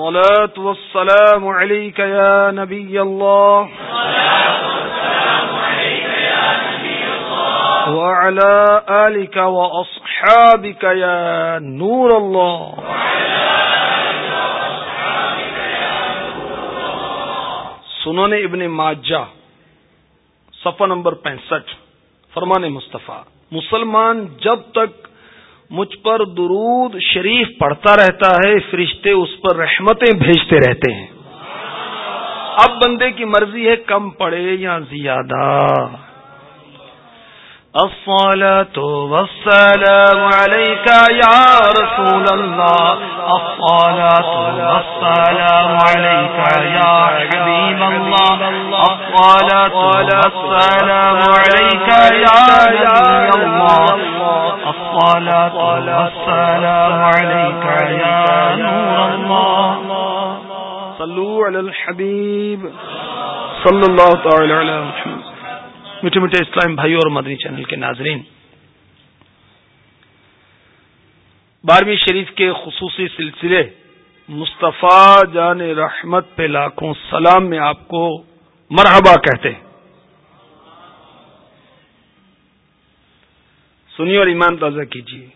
الصلاة والسلام عليك يا نبي الله. وعلى آلك وأصحابك يا نور الله. سنن ابن ماجہ، صفحہ نمبر پینسٹھ، فرمان مصطفیٰ، مسلمان جب تک مجھ پر درود شریف پڑھتا رہتا ہے فرشتے اس پر رحمتیں بھیجتے رہتے ہیں۔ اب بندے کی مرضی ہے کم پڑے یا زیادہ۔ الصلاة والسلام عليك يا رسول الله الصلاة والسلام عليك يا حبيب الله الصلاة والسلام عليك يا نبي الله الصلاة والسلام عليك يا نور الله. صلوا على الحبيب. صلى الله تعالى على محمد. میٹھے میٹھے اسلام بھائی اور مدنی چینل کے ناظرین بارہویں شریف کے خصوصی سلسلے مصطفیٰ جان رحمت پہ لاکھوں سلام میں آپ کو مرحبا کہتے سنیے اور ایمان تازہ کیجیے۔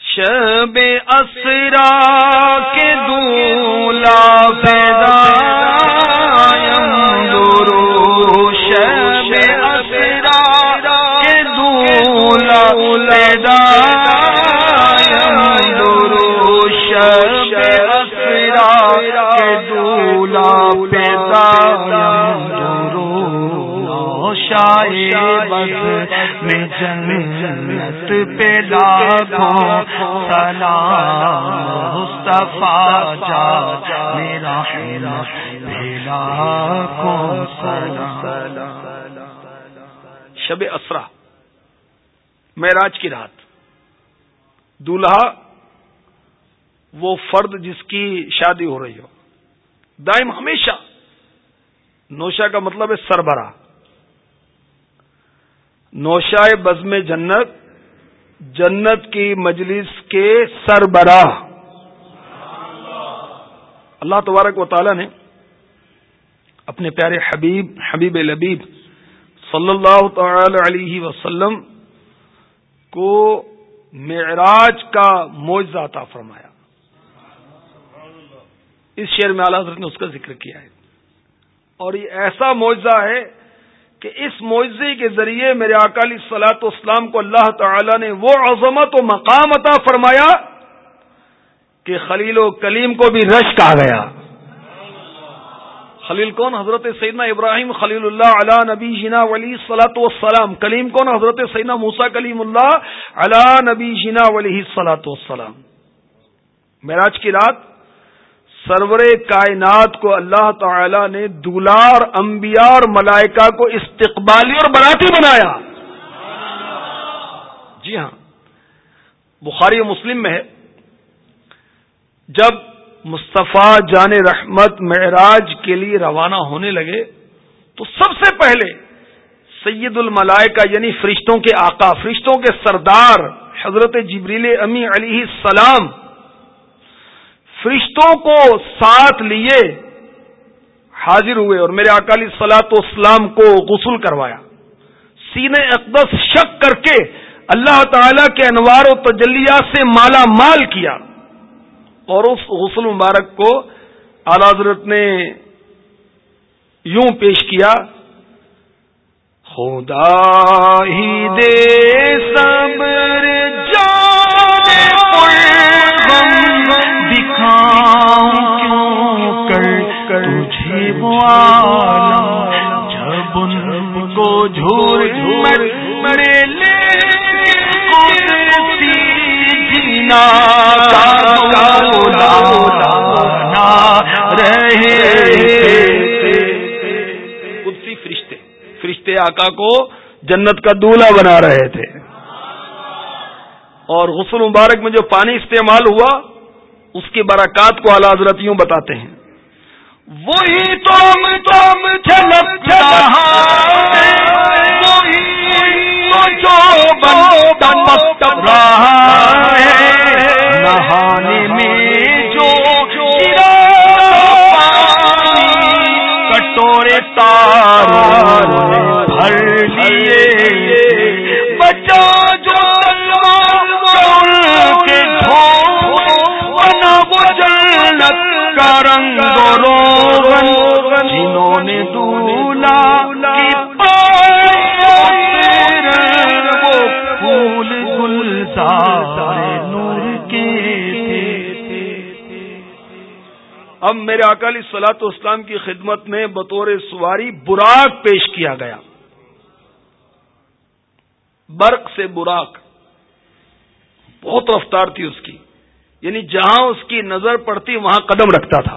شب اسرا کے دولا پیدا شب اسرا کے دولا پیدا جنت پہ لاکھوں سلام مصطفیٰ جا، میرا لاکھوں سلام۔ شب اسرا، معراج کی رات۔ دولہا، وہ فرد جس کی شادی ہو رہی ہو۔ دائم ہمیشہ نوشا کا مطلب ہے سربراہ۔ نوشائے بزم جنت جنت کی مجلس کے سربراہ۔ اللہ تبارک و تعالی نے اپنے پیارے حبیب حبیب لبیب صلی اللہ تعالی علیہ وسلم کو معراج کا معجزہ عطا فرمایا۔ اس شعر میں اعلی حضرت نے اس کا ذکر کیا ہے۔ اور یہ ایسا معجزہ ہے کہ اس معزے کے ذریعے میرے اکالی سلاط اسلام کو اللہ تعالی نے وہ عظمت و مقام عطا فرمایا کہ خلیل و کلیم کو بھی رش کہا گیا۔ خلیل کون؟ حضرت سیدنا ابراہیم خلیل اللہ علا نبی جنا ولی سلاۃ وسلام کلیم کون؟ حضرت سیدنا موسا کلیم اللہ علا نبی جنا ولی سلاۃ وسلام معراج کی رات سرور کائنات کو اللہ تعالی نے دولار، انبیاء اور ملائکہ کو استقبالی اور براتی بنایا۔ جی ہاں بخاری و مسلم میں ہے۔ جب مصطفیٰ جان رحمت معراج کے لیے روانہ ہونے لگے، تو سب سے پہلے سید الملائکہ یعنی فرشتوں کے آقا، فرشتوں کے سردار حضرت جبریل امی علیہ السلام فرشتوں کو ساتھ لیے حاضر ہوئے اور میرے اکالی سلاط اسلام کو غسل کروایا۔ سینے اقدس شک کر کے اللہ تعالی کے انوار و تجلیات سے مالا مال کیا اور اس غسل مبارک کو اعلی حضرت نے یوں پیش کیا، خدا ہی دے صبر جب ان کو جھول مرے لے جینا رہے۔ قدسی فرشتے فرشتے آقا کو جنت کا دولہ بنا رہے تھے۔ اور غسل مبارک میں جو پانی استعمال ہوا، اس کی برکات کو اعلی حضرتیوں بتاتے ہیں۔ وہی تم تم چھلک وہی جو بن رہا ہے۔ نہانے میں جو کٹورے تار بھر لیے۔ اب میرے اکالی سلاط اسلام کی خدمت میں بطور سواری براق پیش کیا گیا۔ برق سے براق۔ بہت رفتار تھی اس کی۔ یعنی جہاں اس کی نظر پڑتی وہاں قدم رکھتا تھا۔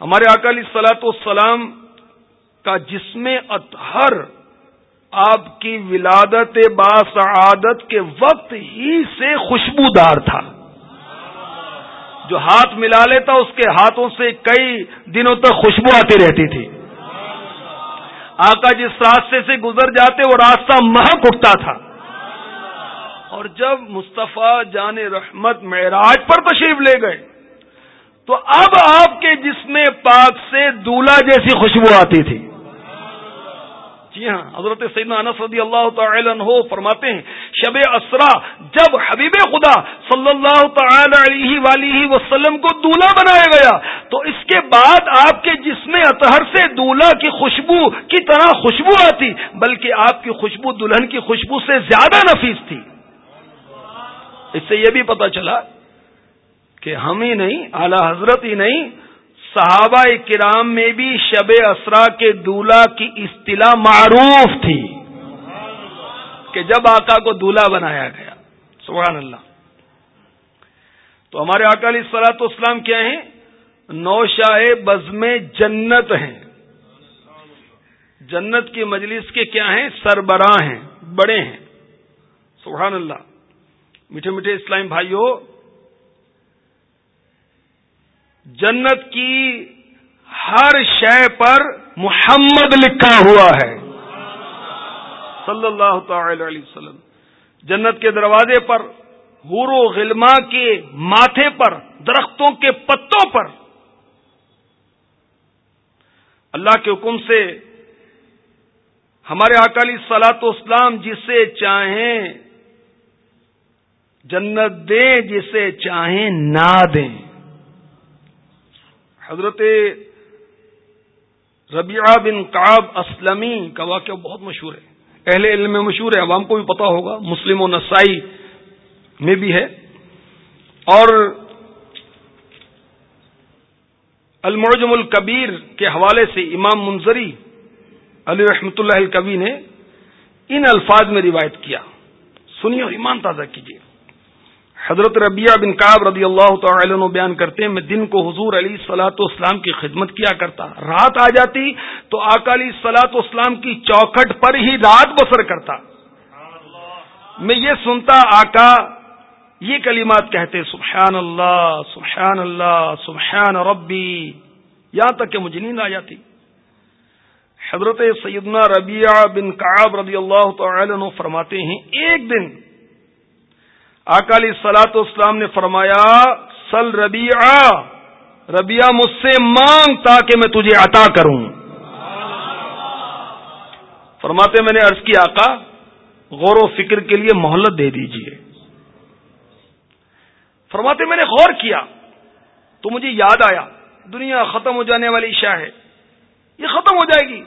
ہمارے اکالی سلاط السلام کا جسم اطہر آپ کی ولادت باسعادت کے وقت ہی سے خوشبودار تھا۔ جو ہاتھ ملا لیتا اس کے ہاتھوں سے کئی دنوں تک خوشبو آتی رہتی تھی۔ آقا جس راستے سے گزر جاتے وہ راستہ مہک اٹھتا تھا۔ اور جب مصطفیٰ جان رحمت معراج پر تشریف لے گئے، تو اب آپ کے جسم پاک سے دولہ جیسی خوشبو آتی تھی۔ جی ہاں حضرت سیدنا انس رضی اللہ تعالی عنہ فرماتے ہیں، شب اسرا، جب حبیب خدا صلی اللہ تعالی علیہ وآلہ وسلم کو دولہا بنایا گیا، تو اس کے بعد آپ کے جسم اطہر سے دولہا کی خوشبو کی طرح خوشبو آتی، بلکہ آپ کی خوشبو، دلہن کی خوشبو سے زیادہ نفیس تھی۔ اس سے یہ بھی پتا چلا کہ ہم ہی نہیں، اعلی حضرت ہی نہیں صحابہ کرام میں بھی شب اسرا کے دولہ کی اصطلاح معروف تھی کہ جب آقا کو دولہا بنایا گیا۔ سبحان اللہ۔ تو ہمارے آقا علیہ سلاط اسلام کیا ہیں؟ نو شاہ بزم جنت ہیں۔ جنت کی مجلس کے کیا ہیں؟ سربراہ ہیں، بڑے ہیں۔ سبحان اللہ۔ میٹھے میٹھے اسلام بھائیوں جنت کی ہر شے پر محمد لکھا ہوا ہے۔ صلی اللہ تعالی علیہ وسلم۔ جنت کے دروازے پر، حور و غلما کے ماتھے پر، درختوں کے پتوں پر۔ اللہ کے حکم سے ہمارے اکالی سلاط اسلام جسے چاہیں، جنت دیں، جسے چاہیں نہ دیں۔ حضرت ربیعہ بن کاب اسلمی کا واقعہ بہت مشہور ہے۔ اہل علم میں مشہور ہے، عوام کو بھی پتا ہوگا، مسلم و نسائی میں بھی ہے۔ اور المعجم الکبیر کے حوالے سے امام منظری علی رحمت اللہ الکبی نے ان الفاظ میں روایت کیا۔ سنیے اور ایمان تازہ کیجیے حضرت ربیہ بن کاب رضی اللہ تعالی عنہ بیان کرتے ہیں، میں دن کو حضور علی سلاۃ اسلام کی خدمت کیا کرتا، رات آ جاتی تو اکالی سلاط اسلام کی چوکھٹ پر ہی رات بسر کرتا۔ میں یہ سنتا، آقا یہ کلمات کہتے سبحان اللہ سبحان اللہ سبحان ربی، یہاں تک کہ مجھے نیند آ جاتی۔ حضرت سیدنا ربیہ بن کاب رضی اللہ تعالی عنہ فرماتے ہیں، ایک دن اکالی سلاط اسلام نے فرمایا، سل ربیع ربیہ مجھ سے مانگ تاکہ میں تجھے عطا کروں۔ فرماتے میں نے عرض کی آقا، غور و فکر کے لیے مہلت دے دیجیے۔ فرماتے میں نے غور کیا۔ تو مجھے یاد آیا، دنیا ختم ہو جانے والی شاہ ہے۔ یہ ختم ہو جائے گی۔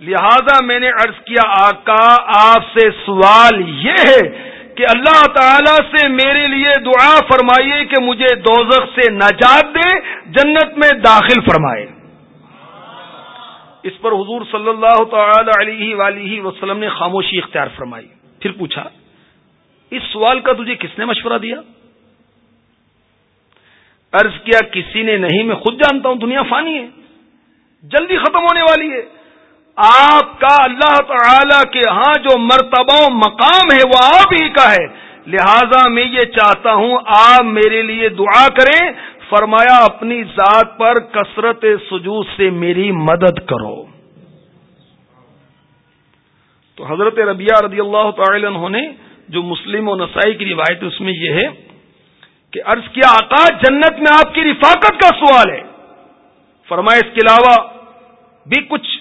لہذا میں نے عرض کیا، آقا، آپ سے سوال یہ ہے کہ اللہ تعالی سے میرے لیے دعا فرمائیے کہ مجھے دوزخ سے نجات دے، جنت میں داخل فرمائے۔ اس پر حضور صلی اللہ تعالی علیہ ولیہ وسلم نے خاموشی اختیار فرمائی۔ پھر پوچھا، اس سوال کا تجھے کس نے مشورہ دیا؟ عرض کیا، کسی نے نہیں، میں خود جانتا ہوں، دنیا فانی ہے، جلدی ختم ہونے والی ہے۔ آپ کا اللہ تعالی کے ہاں جو مرتبہ و مقام ہے وہ آپ ہی کا ہے۔ لہذا میں یہ چاہتا ہوں، آپ میرے لیے دعا کریں۔ فرمایا، اپنی ذات پر کثرت سجود سے میری مدد کرو۔ تو حضرت ربیہ رضی اللہ تعالی عنہ نے جو مسلم و نسائی کی روایت اس میں یہ ہے کہ عرض کیا، آقا، جنت میں آپ کی رفاقت کا سوال ہے۔ فرمایا، اس کے علاوہ بھی کچھ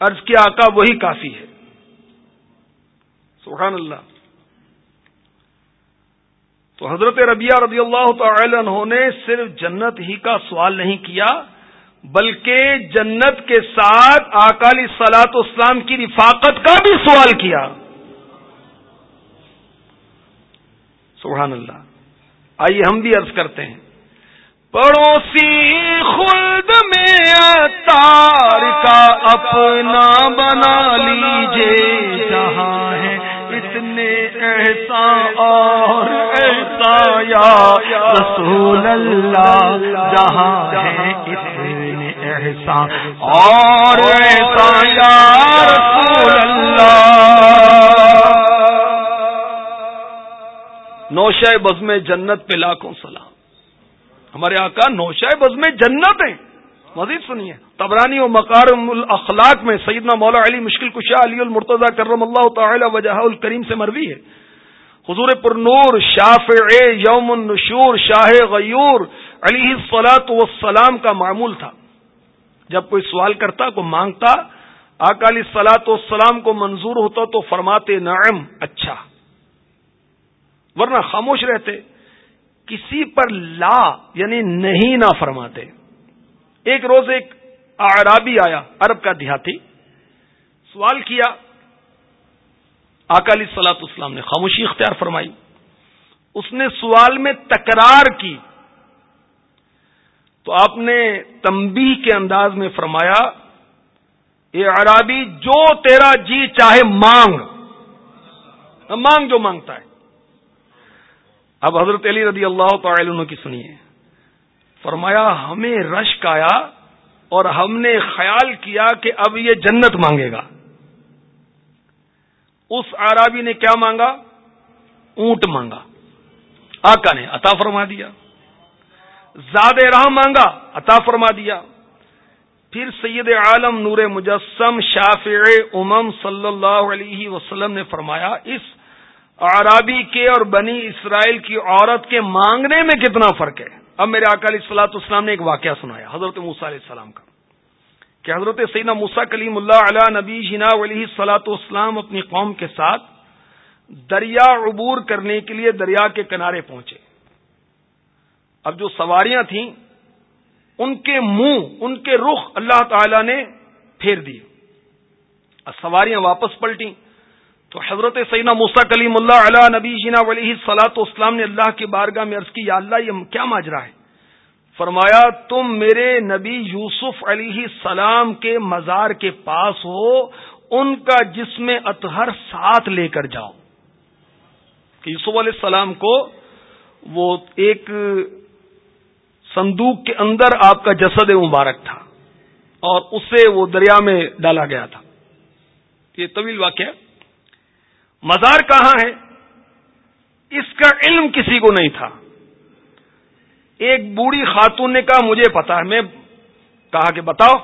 عرض کیا آقا وہی کافی ہے۔ سبحان اللہ۔ تو حضرت ربیہ رضی اللہ تعالی عنہ نے صرف جنت ہی کا سوال نہیں کیا، بلکہ جنت کے ساتھ اکالی سلاط اسلام کی رفاقت کا بھی سوال کیا۔ سبحان اللہ۔ آئیے ہم بھی عرض کرتے ہیں۔ پڑوسی خلد میں تار کا اپنا بنا لیجیے جہاں ہے اتنے ایسا اور ایسا یا رسول اللہ۔ جہاں ہے اتنے ایسا اور ایسا یا رسول اللہ۔ نوشہ بزم جنت پہ لاکھوں سلام۔ ہمارے آقا نوشائے بز میں جنت ہیں۔ مزید سنیے۔ تبرانی و مکارم الاخلاق میں سیدنا مولا علی مشکل کشا علی المرتضی کرم اللہ تعالی وجہ الکریم سے مروی ہے۔ حضور پر نور شاف یوم النشور، شاہ غیور علی سلاط وسلام کا معمول تھا۔ جب کوئی سوال کرتا کو مانگتا اکالی سلاط والسلام کو منظور ہوتا تو فرماتے، نعم اچھا۔ ورنہ خاموش رہتے۔ کسی پر لا یعنی نہیں نہ فرماتے۔ ایک روز ایک عرابی آیا، عرب کا دیہاتی، سوال کیا۔ اکالی سلاط اسلام نے خاموشی اختیار فرمائی۔ اس نے سوال میں تکرار کی۔ تو آپ نے تمبی کے انداز میں فرمایا، اے عرابی جو تیرا جی چاہے مانگ۔ مانگ جو مانگتا ہے۔ اب حضرت علی رضی اللہ تعالی عنہ کی سنیے۔ فرمایا، ہمیں رشک آیا اور ہم نے خیال کیا کہ اب یہ جنت مانگے گا۔ اس عرابی نے کیا مانگا؟ اونٹ مانگا۔ آقا نے عطا فرما دیا۔ زاد راہ مانگا، عطا فرما دیا۔ پھر سید عالم نور مجسم شافع امم صلی اللہ علیہ وسلم نے فرمایا، اس عرابی کے اور بنی اسرائیل کی عورت کے مانگنے میں کتنا فرق ہے؟ اب میرے اکالی سلاط اسلام نے ایک واقعہ سنایا، حضرت موسا علیہ السلام کا، کہ حضرت سیدنا موسا کلیم اللہ علیہ نبی جنا علیہ سلاط اسلام اپنی قوم کے ساتھ دریا عبور کرنے کے لیے دریا کے کنارے پہنچے۔ اب جو سواریاں تھیں، ان کے منہ، ان کے رخ اللہ تعالی نے پھیر دیے۔ سواریاں واپس پلٹیں۔ تو حضرت سینا موسا کلیم اللہ علیہ نبی جینا ولی سلاۃ اسلام نے اللہ کی بارگاہ میں عرض کی، یا اللہ، یہ کیا ماجرا ہے؟ فرمایا، تم میرے نبی یوسف علیہ السلام کے مزار کے پاس ہو، ان کا جسم اطہر ساتھ لے کر جاؤ۔ کہ یوسف علیہ السلام کو وہ ایک صندوق کے اندر آپ کا جسد مبارک تھا اور اسے وہ دریا میں ڈالا گیا تھا۔ یہ طویل واقعہ مزار کہاں ہے؟ اس کا علم کسی کو نہیں تھا۔ ایک بوڑھی خاتون نے کہا، مجھے پتا ہے، میں کہا کہ بتاؤ۔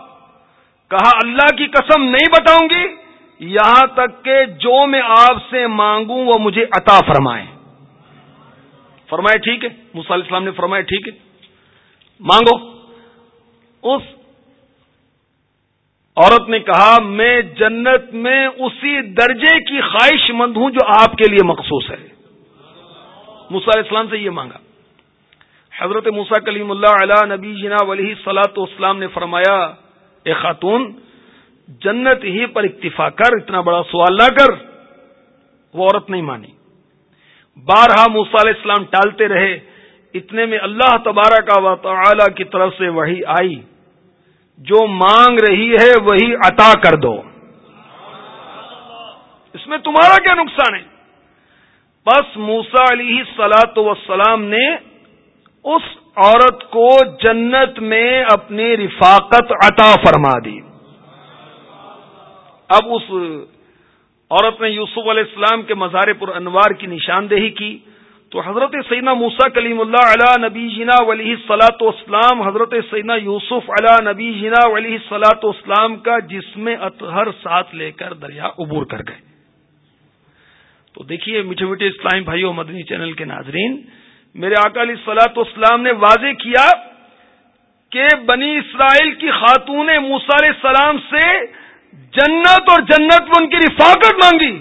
کہا، اللہ کی قسم نہیں بتاؤں گی، یہاں تک کہ جو میں آپ سے مانگوں، وہ مجھے عطا فرمائے فرمائے ٹھیک ہے علیہ السلام نے فرمایا ٹھیک ہے۔ مانگو۔ اس عورت نے کہا، میں جنت میں اسی درجے کی خواہش مند ہوں جو آپ کے لیے مخصوص ہے۔ موسا علیہ السلام سے یہ مانگا۔ حضرت موسا کلیم اللہ علیہ نبی جنا ولی سلاۃ اسلام نے فرمایا، اے خاتون، جنت ہی پر اکتفا کر، اتنا بڑا سوال نہ کر۔ وہ عورت نہیں مانی۔ بارہا موسا علیہ السلام ٹالتے رہے۔ اتنے میں اللہ تبارہ کا و تعالی کی طرف سے وہی آئی۔ جو مانگ رہی ہے وہی عطا کر دو۔ اس میں تمہارا کیا نقصان ہے؟ بس موسا علی سلاط وسلام نے اس عورت کو جنت میں اپنی رفاقت عطا فرما دی۔ اب اس عورت نے یوسف علیہ السلام کے مزار پر انوار کی نشاندہی کی۔ تو حضرت سیدنا موسا کلیم اللہ علیہ نبی جنا ولی سلاۃ اسلام حضرت سیدنا یوسف علیہ نبی جنا ولی سلاۃ اسلام کا جسم اطہر ساتھ لے کر دریا عبور کر گئے۔ تو دیکھیے میٹھے میٹھے اسلام بھائیوں مدنی چینل کے ناظرین، میرے اکالی سلاط اسلام نے واضح کیا کہ بنی اسرائیل کی خاتون موسا علیہ السلام سے جنت اور جنت میں ان کی رفاقت مانگی،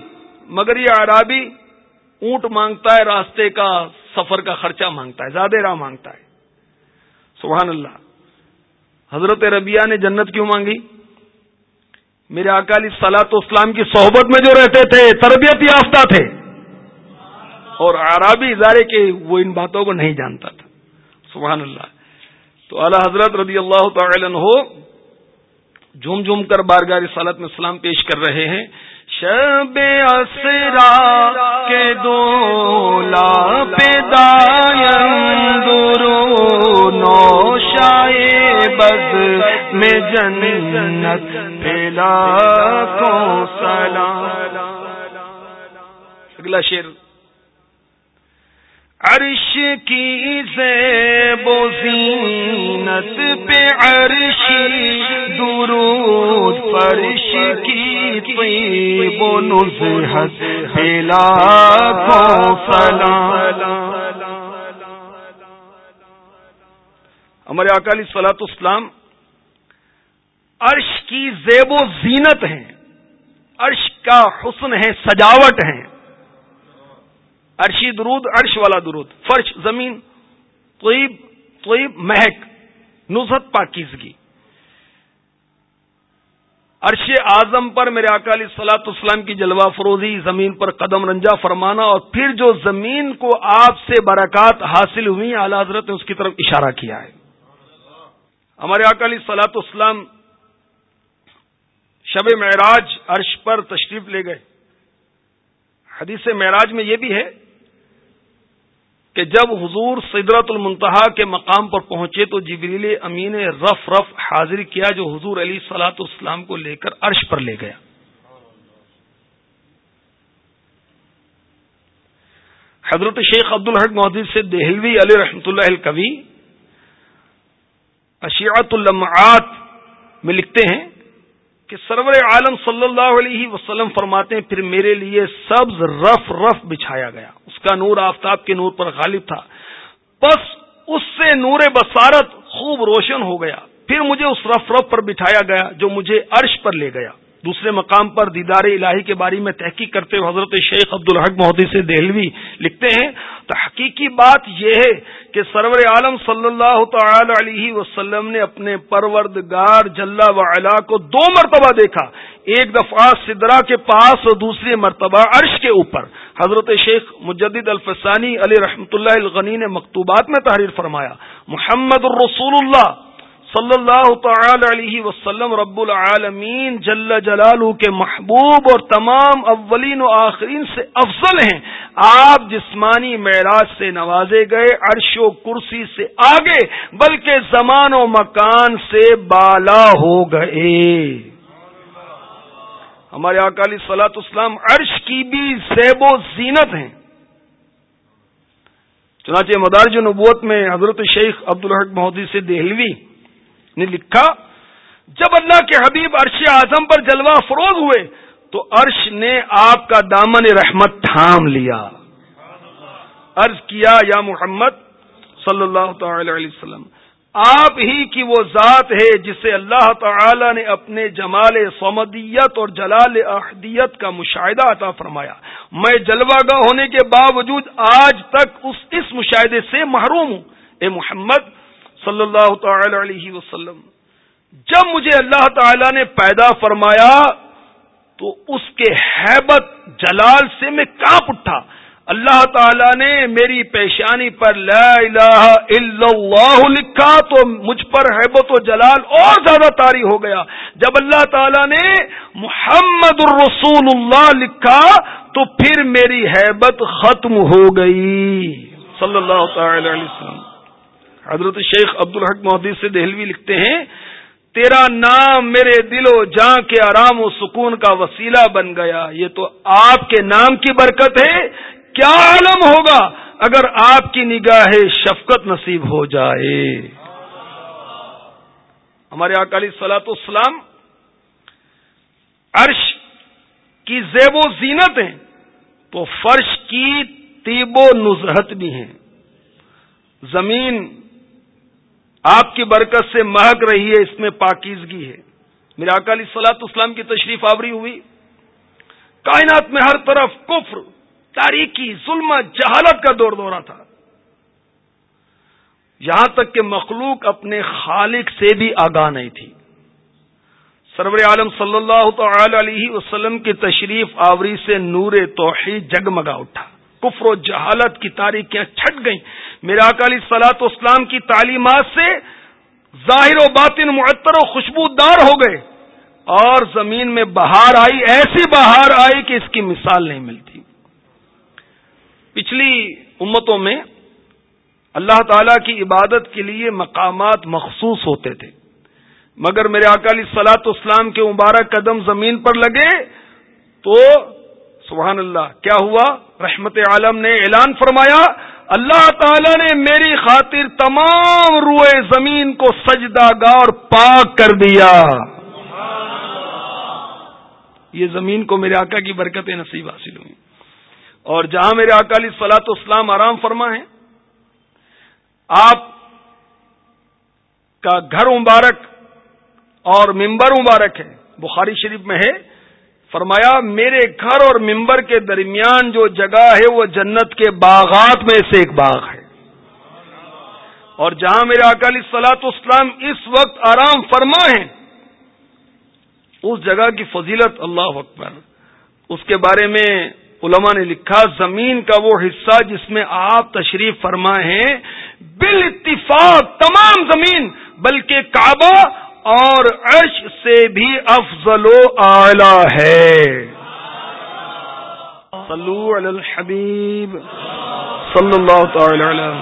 مگر یہ عرابی اونٹ مانگتا ہے، راستے کا سفر کا خرچہ مانگتا ہے، زیادہ راہ مانگتا ہے۔ سبحان اللہ۔ حضرت ربیہ نے جنت کیوں مانگی؟ میرے اکالی سلاط اسلام کی صحبت میں جو رہتے تھے، تربیت یافتہ تھے۔ اور عرابی ادارے کے وہ ان باتوں کو نہیں جانتا تھا۔ سبحان اللہ۔ تو اعلی حضرت رضی اللہ تعالی ہو جھوم جھوم کر بارگاہ رسالت میں سلام پیش کر رہے ہیں۔ شب اسرا دولا دو لا درو نو شائے بد میں جنت پھیلا کو سلام۔ اگلا شیر عرش کی زیب و زینت پہ عرشی، درود فرش کی طیب و نزحت پھیلا کو سلام ہمارے اکالی سلاط اسلام عرش کی زیب و زینت ہیں، عرش کا حسن ہے سجاوٹ ہیں۔ عرشی درود، عرش والا درود۔ فرش، زمین، طیب طیب، مہک نزت پاکیزگی۔ عرش اعظم پر میرے اکالی سلاط اسلام کی جلوہ فروزی، زمین پر قدم رنجا فرمانا اور پھر جو زمین کو آپ سے برکات حاصل ہوئی، اعلی حضرت نے اس کی طرف اشارہ کیا ہے۔ ہمارے اکالی سلاط اسلام شب معراج عرش پر تشریف لے گئے۔ حدیث معراج میں یہ بھی ہے کہ جب حضور سدرت المنتہا کے مقام پر پہنچے تو جبریل امین رف رف حاضر کیا جو حضور علی سلاۃ اسلام کو لے کر عرش پر لے گیا۔ حضرت شیخ عبد الحق محدود سے دہلوی علی رحمۃ اللہ الکوی اشیات المعات میں لکھتے ہیں کہ سرور عالم صلی اللہ علیہ وسلم فرماتے ہیں، پھر میرے لیے سبز رف رف بچھایا گیا۔ اس کا نور آفتاب کے نور پر غالب تھا۔ بس اس سے نور بسارت خوب روشن ہو گیا۔ پھر مجھے اس رف رف پر بٹھایا گیا جو مجھے عرش پر لے گیا۔ دوسرے مقام پر دیدار الہی کے بارے میں تحقیق کرتے ہوئے حضرت شیخ عبد الحق محدود سے دہلوی لکھتے ہیں، تو حقیقی بات یہ ہے کہ سرور عالم صلی اللہ تعالی علیہ وسلم نے اپنے پروردگار جلا وعلا کو دو مرتبہ دیکھا، ایک دفعہ سدرا کے پاس اور دوسری مرتبہ عرش کے اوپر۔ حضرت شیخ مجدد الفسانی علی رحمۃ اللہ الغنی نے مکتوبات میں تحریر فرمایا، محمد الرسول اللہ صلی اللہ تعالی علیہ وسلم رب العالمین جل جلالہ کے محبوب اور تمام اولین و آخرین سے افضل ہیں۔ آپ جسمانی معراج سے نوازے گئے، عرش و کرسی سے آگے، بلکہ زمان و مکان سے بالا ہو گئے۔ ہمارے اکالی سلاط اسلام عرش کی بھی زیب و زینت ہیں۔ چنانچہ مدارج نبوت میں حضرت شیخ عبد الحق محدود سے دہلوی نے لکھا، جب اللہ کے حبیب عرش اعظم پر جلوہ فروغ ہوئے، تو عرش نے آپ کا دامن رحمت تھام لیا۔ عرض کیا، یا محمد صلی اللہ تعالی علیہ وسلم، آپ ہی کی وہ ذات ہے جسے اللہ تعالی نے اپنے جمال سمدیت اور جلال احدیت کا مشاہدہ عطا فرمایا۔ میں جلوہ گاہ ہونے کے باوجود آج تک اس اس مشاہدے سے محروم ہوں۔ اے محمد صلی اللہ تعالی علیہ وسلم۔ جب مجھے اللہ تعالی نے پیدا فرمایا، تو اس کے حیبت جلال سے میں کانپ اٹھا۔ اللہ تعالیٰ نے میری پیشانی پر لا الہ الا اللہ لکھا، تو مجھ پر حیبت و جلال اور زیادہ تاری ہو گیا۔ جب اللہ تعالیٰ نے محمد الرسول اللہ لکھا، تو پھر میری حیبت ختم ہو گئی۔ صلی اللہ تعالی علیہ وسلم۔ حضرت شیخ عبد الحق محدود سے دہلوی لکھتے ہیں، تیرا نام میرے دل و جاں کے آرام و سکون کا وسیلہ بن گیا۔ یہ تو آپ کے نام کی برکت ہے۔ کیا عالم ہوگا اگر آپ کی نگاہ شفقت نصیب ہو جائے۔ ہمارے اکالی سلاط اسلام عرش کی زیب و زینت ہیں، تو فرش کی تیب و نظہت بھی ہیں۔ زمین آپ کی برکت سے مہک رہی ہے، اس میں پاکیزگی ہے۔ میرے اکالی سلاط اسلام کی تشریف آوری ہوئی۔ کائنات میں ہر طرف کفر تاریخی ظلم جہالت کا دور دورہ تھا۔ یہاں تک کہ مخلوق اپنے خالق سے بھی آگاہ نہیں تھی۔ سرور عالم صلی اللہ تعالی علیہ وسلم کی تشریف آوری سے نور توحید جگمگا اٹھا۔ کفر و جہالت کی تاریخیں چھٹ گئیں۔ میرا اکالی سلاط اسلام کی تعلیمات سے ظاہر و باطن معطر و خوشبودار ہو گئے اور زمین میں بہار آئی، ایسی بہار آئی کہ اس کی مثال نہیں ملتی۔ پچھلی امتوں میں اللہ تعالی کی عبادت کے لیے مقامات مخصوص ہوتے تھے۔ مگر میرے اکالی سلاط اسلام کے مبارک قدم زمین پر لگے تو سبحان اللہ، کیا ہوا؟ رحمت عالم نے اعلان فرمایا اللہ تعالی نے میری خاطر تمام روئے زمین کو سجدہ گار پاک کر دیا۔ یہ زمین کو میرے آقا کی برکت نصیب حاصل ہوئی اور جہاں میرے اکالی سلاط اسلام آرام فرما ہے آپ کا گھر مبارک اور ممبر مبارک ہے، بخاری شریف میں ہے۔ فرمایا، میرے گھر اور ممبر کے درمیان جو جگہ ہے، وہ جنت کے باغات میں سے ایک باغ ہے۔ اور جہاں میرے اکالی سلاط اسلام اس وقت آرام فرما ہے اس جگہ کی فضیلت اللہ اکبر۔ اس کے بارے میں علماء نے لکھا، زمین کا وہ حصہ جس میں آپ تشریف فرما ہیں بال اتفاق تمام زمین، بلکہ کعبہ اور عرش سے بھی افضل و اعلی ہے۔ صلو علی الحبیب۔ صلی اللہ تعالی علیہ